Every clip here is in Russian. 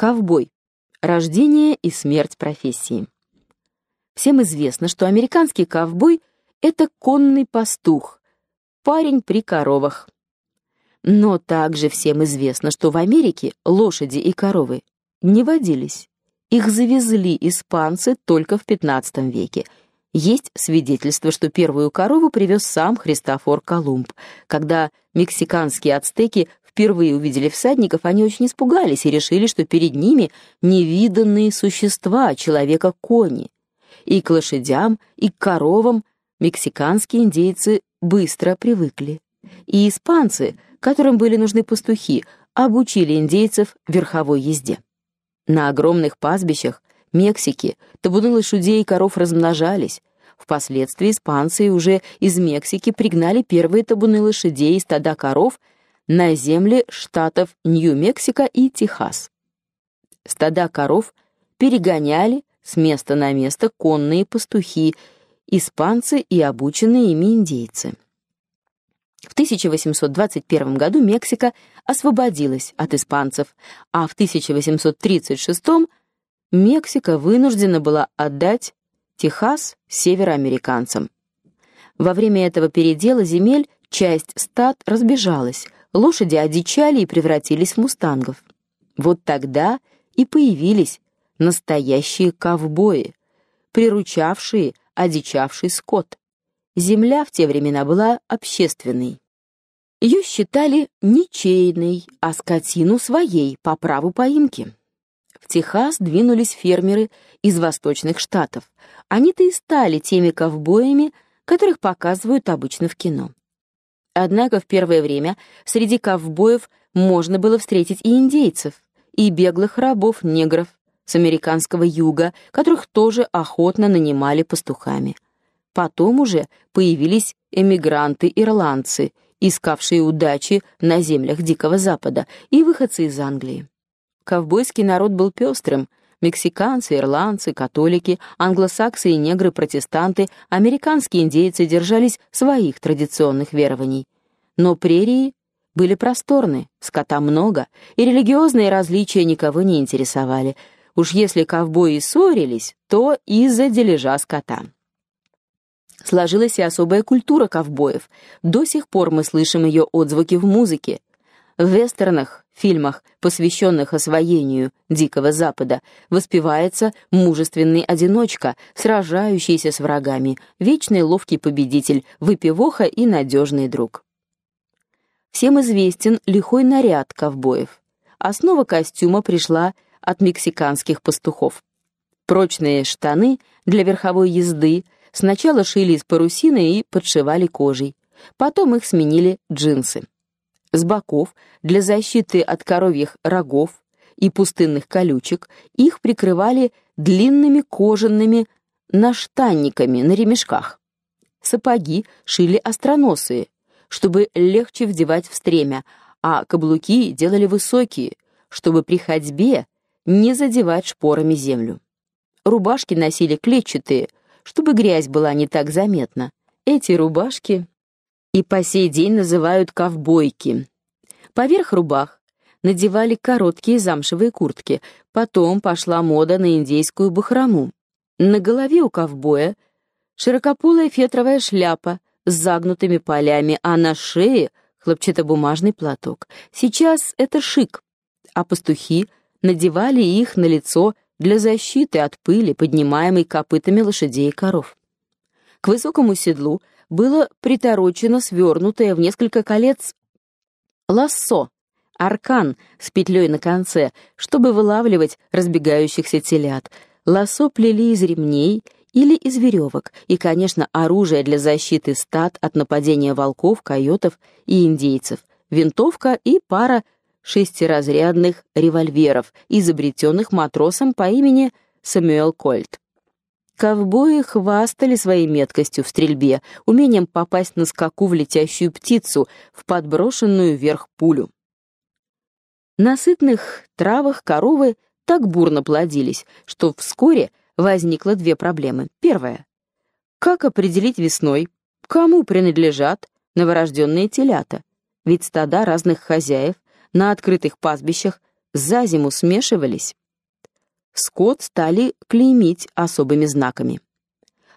Ковбой. Рождение и смерть профессии. Всем известно, что американский ковбой это конный пастух, парень при коровах. Но также всем известно, что в Америке лошади и коровы не водились. Их завезли испанцы только в XV веке. Есть свидетельство, что первую корову привез сам Христофор Колумб. Когда мексиканские ацтеки впервые увидели всадников, они очень испугались и решили, что перед ними невиданные существа, человека-кони. И к лошадям, и к коровам мексиканские индейцы быстро привыкли. И испанцы, которым были нужны пастухи, обучили индейцев верховой езде. На огромных пастбищах Мексики табуны лошадей и коров размножались. Впоследствии испанцы уже из Мексики пригнали первые табуны лошадей и стада коров на земли штатов Нью-Мексико и Техас. Стада коров перегоняли с места на место конные пастухи, испанцы и обученные ими индейцы. В 1821 году Мексика освободилась от испанцев, а в 1836 Мексика вынуждена была отдать Техас североамериканцам. Во время этого передела земель часть стад разбежалась, лошади одичали и превратились в мустангов. Вот тогда и появились настоящие ковбои, приручавшие одичавший скот. Земля в те времена была общественной. Ее считали ничейной, а скотину своей по праву поимки. В Техас двинулись фермеры из восточных штатов. Они-то и стали теми ковбоями, которых показывают обычно в кино. Однако в первое время среди ковбоев можно было встретить и индейцев, и беглых рабов-негров с американского юга, которых тоже охотно нанимали пастухами. Потом уже появились эмигранты-ирландцы, искавшие удачи на землях Дикого Запада, и выходцы из Англии. Ковбойский народ был пестрым. Мексиканцы, ирландцы, католики, англосаксы и негры-протестанты, американские индейцы держались своих традиционных верований. Но прерии были просторны, скота много, и религиозные различия никого не интересовали. Уж если ковбои ссорились, то из-за дележа скота. Сложилась и особая культура ковбоев. До сих пор мы слышим ее отзвуки в музыке. В вестернах, фильмах, посвященных освоению Дикого Запада, воспевается мужественный одиночка, сражающийся с врагами, вечный ловкий победитель, выпивоха и надежный друг. Всем известен лихой наряд ковбоев. Основа костюма пришла от мексиканских пастухов. Прочные штаны для верховой езды – Сначала шили из парусины и подшивали кожей. Потом их сменили джинсы. С боков, для защиты от коровьих рогов и пустынных колючек, их прикрывали длинными кожаными наштанниками на ремешках. Сапоги шили остроносые, чтобы легче вдевать в стремя, а каблуки делали высокие, чтобы при ходьбе не задевать шпорами землю. Рубашки носили клетчатые, чтобы грязь была не так заметна. Эти рубашки и по сей день называют ковбойки. Поверх рубах надевали короткие замшевые куртки. Потом пошла мода на индейскую бахрому. На голове у ковбоя широкополая фетровая шляпа с загнутыми полями, а на шее хлопчатобумажный платок. Сейчас это шик, а пастухи надевали их на лицо для защиты от пыли, поднимаемой копытами лошадей и коров. К высокому седлу было приторочено свернутое в несколько колец лассо, аркан с петлей на конце, чтобы вылавливать разбегающихся телят. Лассо плели из ремней или из веревок, и, конечно, оружие для защиты стад от нападения волков, койотов и индейцев, винтовка и пара шестиразрядных револьверов, изобретенных матросом по имени Сэмюэл Кольт. Ковбои хвастали своей меткостью в стрельбе, умением попасть на скаку в летящую птицу, в подброшенную вверх пулю. На сытных травах коровы так бурно плодились, что вскоре возникло две проблемы. Первая как определить весной, кому принадлежат новорожденные телята? Ведь стада разных хозяев на открытых пастбищах за зиму смешивались. Скот стали клеймить особыми знаками.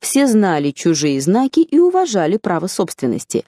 Все знали чужие знаки и уважали право собственности.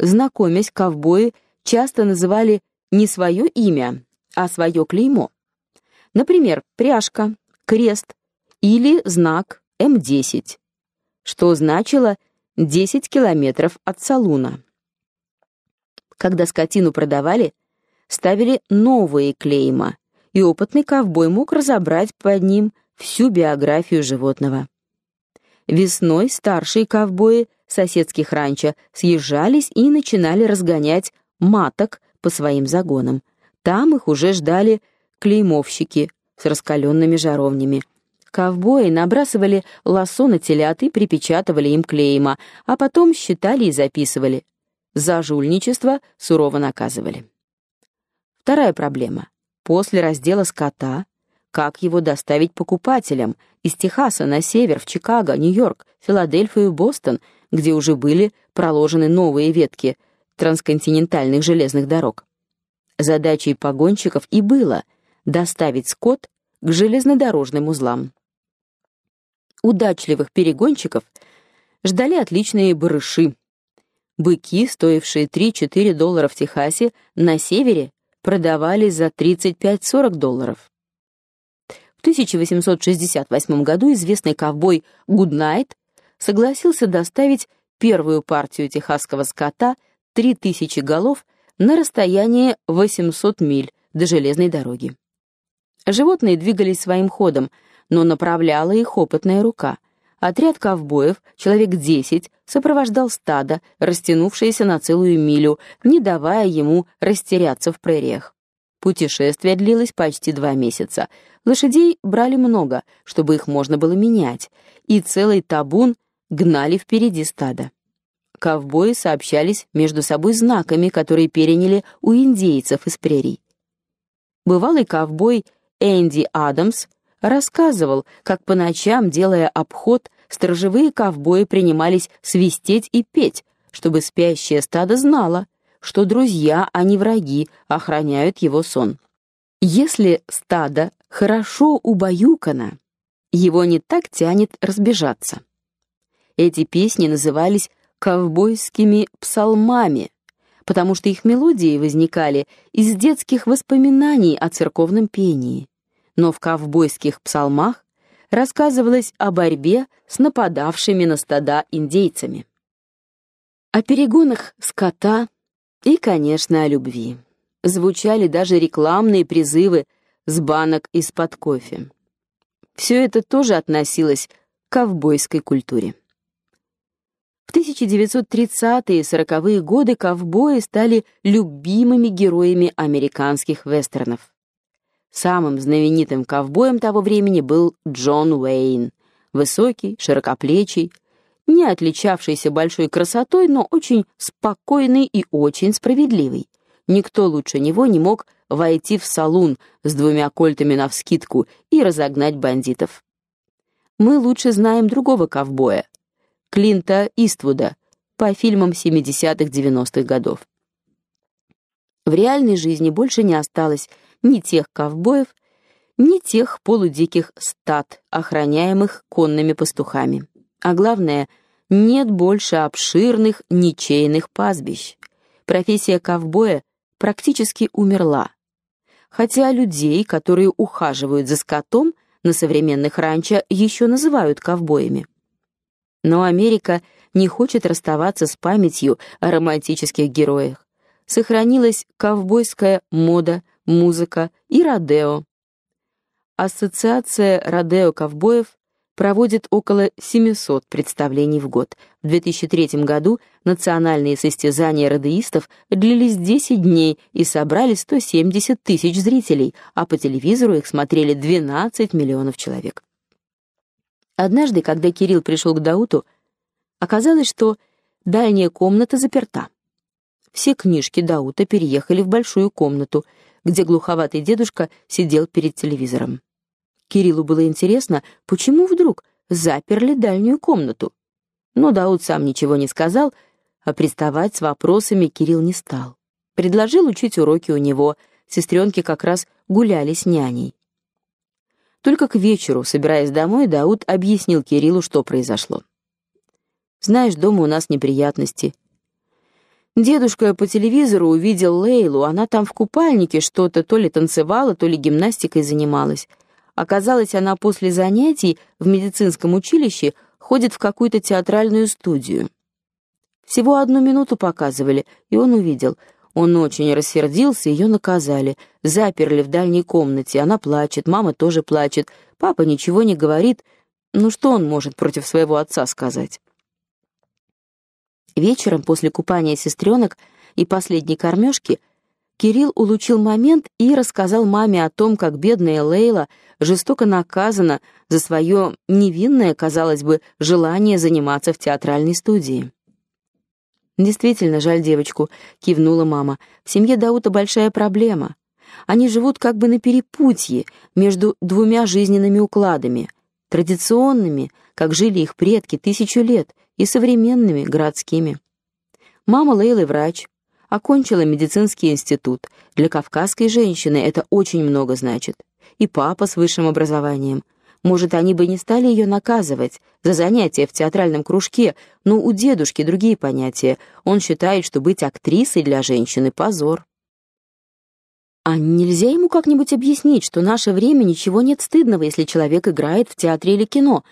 Знакомясь, ковбои часто называли не свое имя, а свое клеймо. Например, пряжка, крест или знак М10, что значило 10 километров от салуна. Когда скотину продавали, ставили новые клейма, и опытный ковбой мог разобрать под ним всю биографию животного. Весной старшие ковбои соседских ранчо съезжались и начинали разгонять маток по своим загонам. Там их уже ждали клеймовщики с раскаленными жаровнями. Ковбои набрасывали лосо на телят и припечатывали им клейма, а потом считали и записывали. За жульничество сурово наказывали. Вторая проблема. После раздела скота, как его доставить покупателям из Техаса на север, в Чикаго, Нью-Йорк, Филадельфию, Бостон, где уже были проложены новые ветки трансконтинентальных железных дорог. Задачей погонщиков и было доставить скот к железнодорожным узлам. Удачливых перегонщиков ждали отличные барыши, Быки, стоившие 3-4 доллара в Техасе, на севере продавались за 35-40 долларов. В 1868 году известный ковбой Гуднайт согласился доставить первую партию техасского скота 3000 голов на расстояние 800 миль до железной дороги. Животные двигались своим ходом, но направляла их опытная рука. Отряд ковбоев, человек десять, сопровождал стадо, растянувшееся на целую милю, не давая ему растеряться в прериях. Путешествие длилось почти два месяца. Лошадей брали много, чтобы их можно было менять, и целый табун гнали впереди стада. Ковбои сообщались между собой знаками, которые переняли у индейцев из прерий. Бывалый ковбой Энди Адамс рассказывал, как по ночам, делая обход, сторожевые ковбои принимались свистеть и петь, чтобы спящее стадо знало, что друзья, а не враги, охраняют его сон. Если стадо хорошо убаюкано, его не так тянет разбежаться. Эти песни назывались ковбойскими псалмами, потому что их мелодии возникали из детских воспоминаний о церковном пении но в ковбойских псалмах рассказывалось о борьбе с нападавшими на стада индейцами. О перегонах скота и, конечно, о любви. Звучали даже рекламные призывы с банок из-под кофе. Все это тоже относилось к ковбойской культуре. В 1930-е и 40-е годы ковбои стали любимыми героями американских вестернов. Самым знаменитым ковбоем того времени был Джон Уэйн, высокий, широкоплечий, не отличавшийся большой красотой, но очень спокойный и очень справедливый. Никто лучше него не мог войти в салун с двумя кольтами навскидку и разогнать бандитов. Мы лучше знаем другого ковбоя, Клинта Иствуда, по фильмам 70-х-90-х годов. В реальной жизни больше не осталось ни тех ковбоев, ни тех полудиких стад, охраняемых конными пастухами. А главное, нет больше обширных ничейных пастбищ. Профессия ковбоя практически умерла. Хотя людей, которые ухаживают за скотом на современных ранчо, еще называют ковбоями. Но Америка не хочет расставаться с памятью о романтических героях. Сохранилась ковбойская мода, музыка и родео. Ассоциация родео-ковбоев проводит около 700 представлений в год. В 2003 году национальные состязания родеистов длились 10 дней и собрали 170 тысяч зрителей, а по телевизору их смотрели 12 миллионов человек. Однажды, когда Кирилл пришел к Дауту, оказалось, что дальняя комната заперта. Все книжки Даута переехали в большую комнату, где глуховатый дедушка сидел перед телевизором. Кириллу было интересно, почему вдруг заперли дальнюю комнату. Но Дауд сам ничего не сказал, а приставать с вопросами Кирилл не стал. Предложил учить уроки у него, сестренки как раз гуляли с няней. Только к вечеру, собираясь домой, Дауд объяснил Кириллу, что произошло. «Знаешь, дома у нас неприятности. Дедушка по телевизору увидел Лейлу, она там в купальнике что-то то ли танцевала, то ли гимнастикой занималась. Оказалось, она после занятий в медицинском училище ходит в какую-то театральную студию. Всего одну минуту показывали, и он увидел. Он очень рассердился, ее наказали. Заперли в дальней комнате, она плачет, мама тоже плачет. Папа ничего не говорит. Ну что он может против своего отца сказать? Вечером, после купания сестренок и последней кормежки, Кирилл улучил момент и рассказал маме о том, как бедная Лейла жестоко наказана за свое невинное, казалось бы, желание заниматься в театральной студии. «Действительно жаль девочку», — кивнула мама. «В семье Даута большая проблема. Они живут как бы на перепутье между двумя жизненными укладами, традиционными, как жили их предки тысячу лет, и современными, городскими. Мама Лейлы врач, окончила медицинский институт. Для кавказской женщины это очень много значит. И папа с высшим образованием. Может, они бы не стали ее наказывать за занятия в театральном кружке, но у дедушки другие понятия. Он считает, что быть актрисой для женщины — позор. А нельзя ему как-нибудь объяснить, что наше время ничего нет стыдного, если человек играет в театре или кино?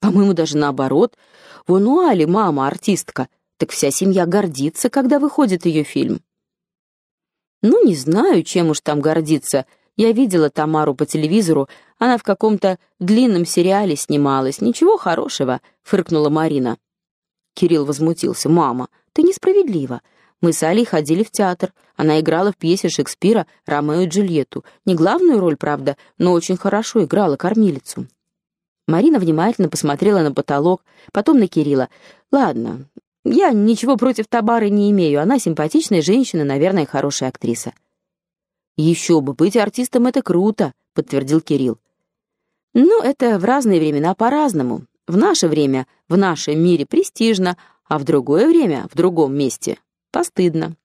По-моему, даже наоборот. Вон у Али мама артистка, так вся семья гордится, когда выходит ее фильм. Ну, не знаю, чем уж там гордиться. Я видела Тамару по телевизору, она в каком-то длинном сериале снималась. Ничего хорошего, фыркнула Марина. Кирилл возмутился. «Мама, ты несправедлива. Мы с Алей ходили в театр. Она играла в пьесе Шекспира «Ромео и Джульетту». Не главную роль, правда, но очень хорошо играла кормилицу». Марина внимательно посмотрела на потолок, потом на Кирилла. «Ладно, я ничего против Табары не имею. Она симпатичная женщина, наверное, хорошая актриса». «Еще бы, быть артистом — это круто», — подтвердил Кирилл. «Ну, это в разные времена по-разному. В наше время, в нашем мире престижно, а в другое время, в другом месте, постыдно».